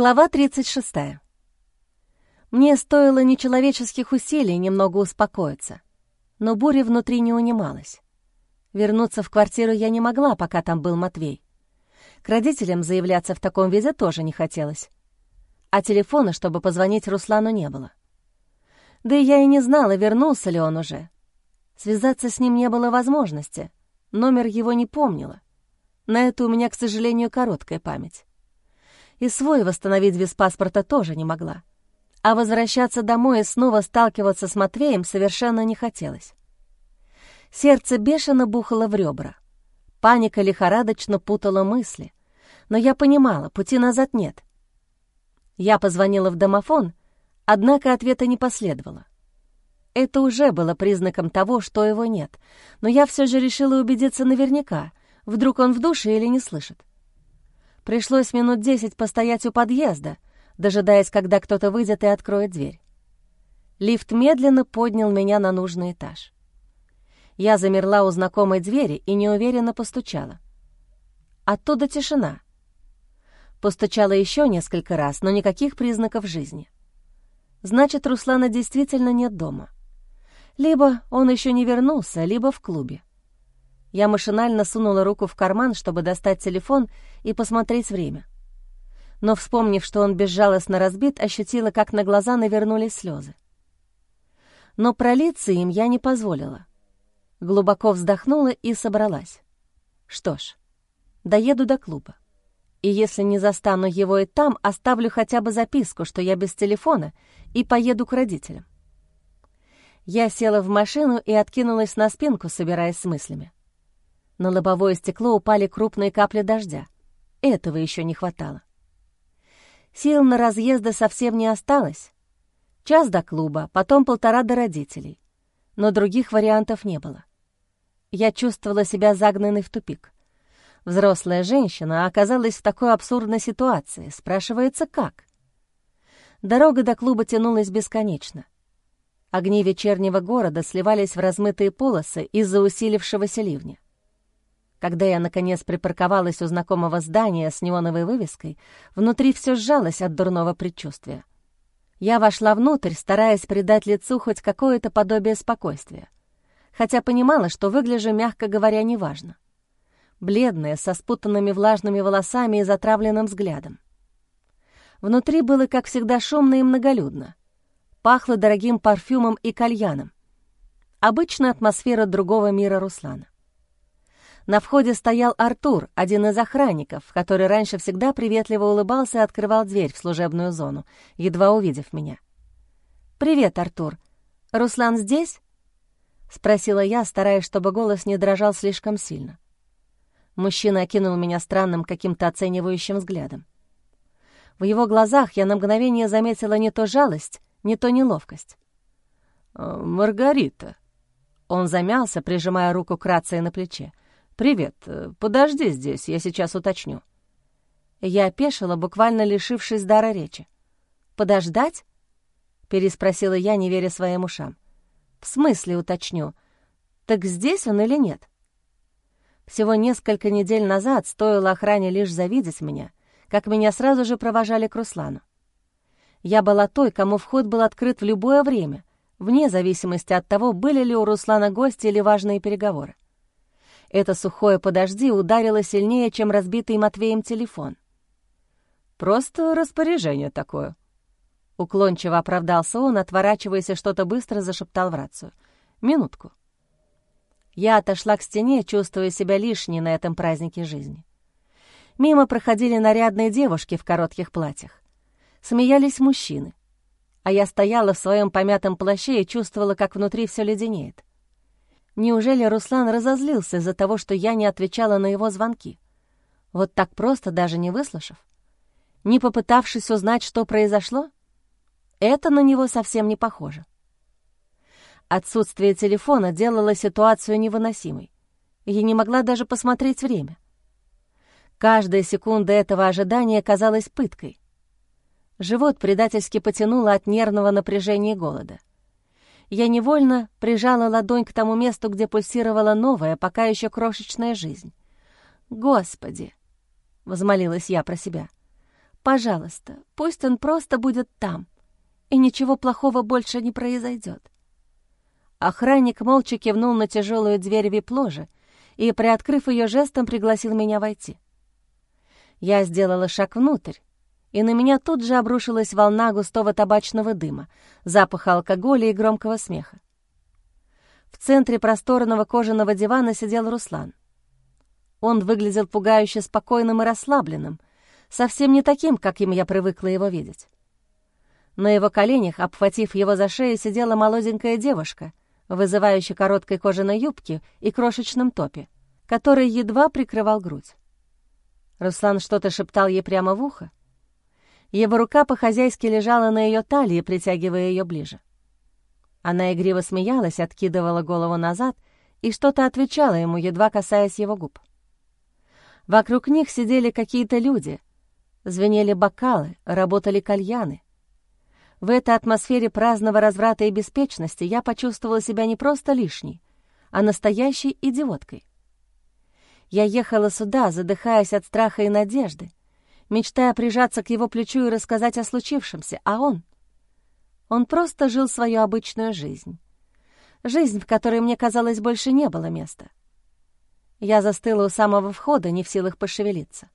Глава 36. Мне стоило нечеловеческих усилий немного успокоиться, но буря внутри не унималась. Вернуться в квартиру я не могла, пока там был Матвей. К родителям заявляться в таком виде тоже не хотелось. А телефона, чтобы позвонить Руслану, не было. Да и я и не знала, вернулся ли он уже. Связаться с ним не было возможности, номер его не помнила. На это у меня, к сожалению, короткая память и свой восстановить без паспорта тоже не могла. А возвращаться домой и снова сталкиваться с Матвеем совершенно не хотелось. Сердце бешено бухало в ребра. Паника лихорадочно путала мысли. Но я понимала, пути назад нет. Я позвонила в домофон, однако ответа не последовало. Это уже было признаком того, что его нет, но я все же решила убедиться наверняка, вдруг он в душе или не слышит. Пришлось минут десять постоять у подъезда, дожидаясь, когда кто-то выйдет и откроет дверь. Лифт медленно поднял меня на нужный этаж. Я замерла у знакомой двери и неуверенно постучала. Оттуда тишина. Постучала еще несколько раз, но никаких признаков жизни. Значит, Руслана действительно нет дома. Либо он еще не вернулся, либо в клубе. Я машинально сунула руку в карман, чтобы достать телефон и посмотреть время. Но, вспомнив, что он безжалостно разбит, ощутила, как на глаза навернулись слезы. Но пролиться им я не позволила. Глубоко вздохнула и собралась. Что ж, доеду до клуба. И если не застану его и там, оставлю хотя бы записку, что я без телефона, и поеду к родителям. Я села в машину и откинулась на спинку, собираясь с мыслями. На лобовое стекло упали крупные капли дождя. Этого еще не хватало. Сил на разъезды совсем не осталось. Час до клуба, потом полтора до родителей. Но других вариантов не было. Я чувствовала себя загнанной в тупик. Взрослая женщина оказалась в такой абсурдной ситуации. Спрашивается, как? Дорога до клуба тянулась бесконечно. Огни вечернего города сливались в размытые полосы из-за усилившегося ливня. Когда я, наконец, припарковалась у знакомого здания с неоновой вывеской, внутри все сжалось от дурного предчувствия. Я вошла внутрь, стараясь придать лицу хоть какое-то подобие спокойствия, хотя понимала, что выгляжу, мягко говоря, неважно. Бледная, со спутанными влажными волосами и затравленным взглядом. Внутри было, как всегда, шумно и многолюдно. Пахло дорогим парфюмом и кальяном. Обычная атмосфера другого мира Руслана. На входе стоял Артур, один из охранников, который раньше всегда приветливо улыбался и открывал дверь в служебную зону, едва увидев меня. «Привет, Артур. Руслан здесь?» — спросила я, стараясь, чтобы голос не дрожал слишком сильно. Мужчина окинул меня странным каким-то оценивающим взглядом. В его глазах я на мгновение заметила не то жалость, не то неловкость. «Э, «Маргарита». Он замялся, прижимая руку к рации на плече. «Привет. Подожди здесь, я сейчас уточню». Я опешила, буквально лишившись дара речи. «Подождать?» — переспросила я, не веря своим ушам. «В смысле уточню? Так здесь он или нет?» Всего несколько недель назад стоило охране лишь завидеть меня, как меня сразу же провожали к Руслану. Я была той, кому вход был открыт в любое время, вне зависимости от того, были ли у Руслана гости или важные переговоры. Это сухое «подожди» ударило сильнее, чем разбитый Матвеем телефон. «Просто распоряжение такое». Уклончиво оправдался он, отворачиваясь и что-то быстро зашептал в рацию. «Минутку». Я отошла к стене, чувствуя себя лишней на этом празднике жизни. Мимо проходили нарядные девушки в коротких платьях. Смеялись мужчины. А я стояла в своем помятом плаще и чувствовала, как внутри все леденеет. Неужели Руслан разозлился из-за того, что я не отвечала на его звонки? Вот так просто, даже не выслушав? Не попытавшись узнать, что произошло? Это на него совсем не похоже. Отсутствие телефона делало ситуацию невыносимой. Я не могла даже посмотреть время. Каждая секунда этого ожидания казалась пыткой. Живот предательски потянуло от нервного напряжения и голода я невольно прижала ладонь к тому месту, где пульсировала новая, пока еще крошечная жизнь. «Господи!» — возмолилась я про себя. Пожалуйста, пусть он просто будет там, и ничего плохого больше не произойдет. Охранник молча кивнул на тяжелую дверь вип-ложи и, приоткрыв ее жестом, пригласил меня войти. Я сделала шаг внутрь, и на меня тут же обрушилась волна густого табачного дыма, запаха алкоголя и громкого смеха. В центре просторного кожаного дивана сидел Руслан. Он выглядел пугающе спокойным и расслабленным, совсем не таким, каким я привыкла его видеть. На его коленях, обхватив его за шею, сидела молоденькая девушка, вызывающая короткой кожаной юбке и крошечном топе, который едва прикрывал грудь. Руслан что-то шептал ей прямо в ухо. Его рука по-хозяйски лежала на ее талии, притягивая ее ближе. Она игриво смеялась, откидывала голову назад и что-то отвечала ему, едва касаясь его губ. Вокруг них сидели какие-то люди, звенели бокалы, работали кальяны. В этой атмосфере праздного разврата и беспечности я почувствовала себя не просто лишней, а настоящей идиоткой. Я ехала сюда, задыхаясь от страха и надежды, мечтая прижаться к его плечу и рассказать о случившемся, а он... Он просто жил свою обычную жизнь. Жизнь, в которой мне, казалось, больше не было места. Я застыла у самого входа, не в силах пошевелиться.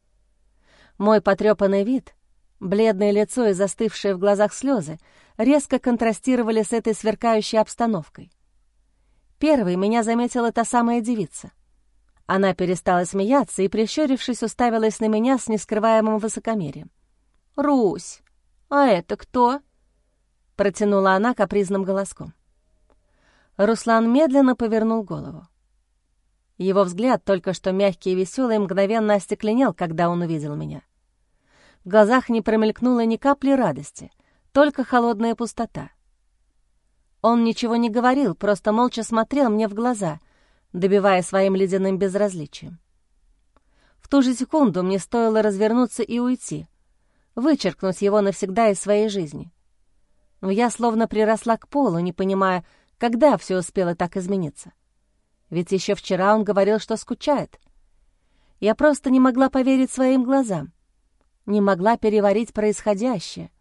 Мой потрепанный вид, бледное лицо и застывшие в глазах слезы резко контрастировали с этой сверкающей обстановкой. Первой меня заметила та самая девица. Она перестала смеяться и, прищурившись, уставилась на меня с нескрываемым высокомерием. «Русь, а это кто?» — протянула она капризным голоском. Руслан медленно повернул голову. Его взгляд, только что мягкий и веселый, мгновенно остекленел, когда он увидел меня. В глазах не промелькнуло ни капли радости, только холодная пустота. Он ничего не говорил, просто молча смотрел мне в глаза, добивая своим ледяным безразличием. В ту же секунду мне стоило развернуться и уйти, вычеркнуть его навсегда из своей жизни. Но я словно приросла к полу, не понимая, когда все успело так измениться. Ведь еще вчера он говорил, что скучает. Я просто не могла поверить своим глазам, не могла переварить происходящее.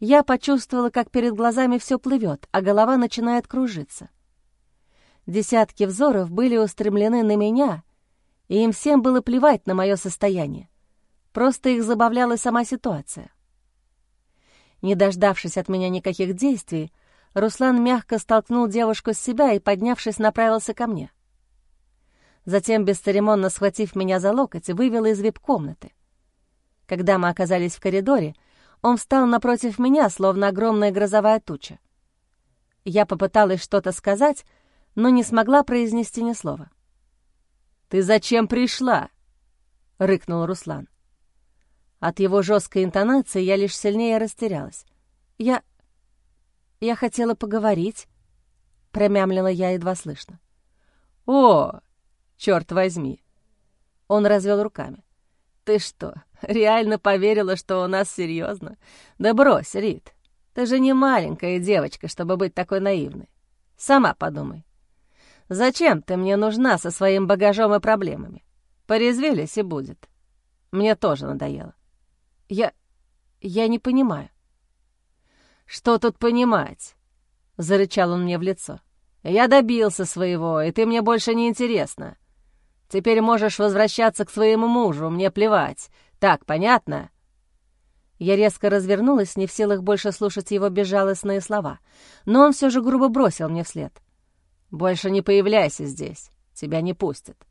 Я почувствовала, как перед глазами все плывет, а голова начинает кружиться. Десятки взоров были устремлены на меня, и им всем было плевать на мое состояние. Просто их забавляла сама ситуация. Не дождавшись от меня никаких действий, Руслан мягко столкнул девушку с себя и, поднявшись, направился ко мне. Затем, бесцеремонно схватив меня за локоть, вывел из вип-комнаты. Когда мы оказались в коридоре, он встал напротив меня, словно огромная грозовая туча. Я попыталась что-то сказать, но не смогла произнести ни слова. «Ты зачем пришла?» — рыкнул Руслан. От его жесткой интонации я лишь сильнее растерялась. «Я... я хотела поговорить», — промямлила я едва слышно. «О, черт возьми!» Он развел руками. «Ты что, реально поверила, что у нас серьезно? Да брось, Рит, ты же не маленькая девочка, чтобы быть такой наивной. Сама подумай. Зачем ты мне нужна со своим багажом и проблемами? Порезвились и будет. Мне тоже надоело. Я... я не понимаю. Что тут понимать? Зарычал он мне в лицо. Я добился своего, и ты мне больше не интересна. Теперь можешь возвращаться к своему мужу, мне плевать. Так, понятно?» Я резко развернулась, не в силах больше слушать его безжалостные слова, но он все же грубо бросил мне вслед. «Больше не появляйся здесь, тебя не пустят».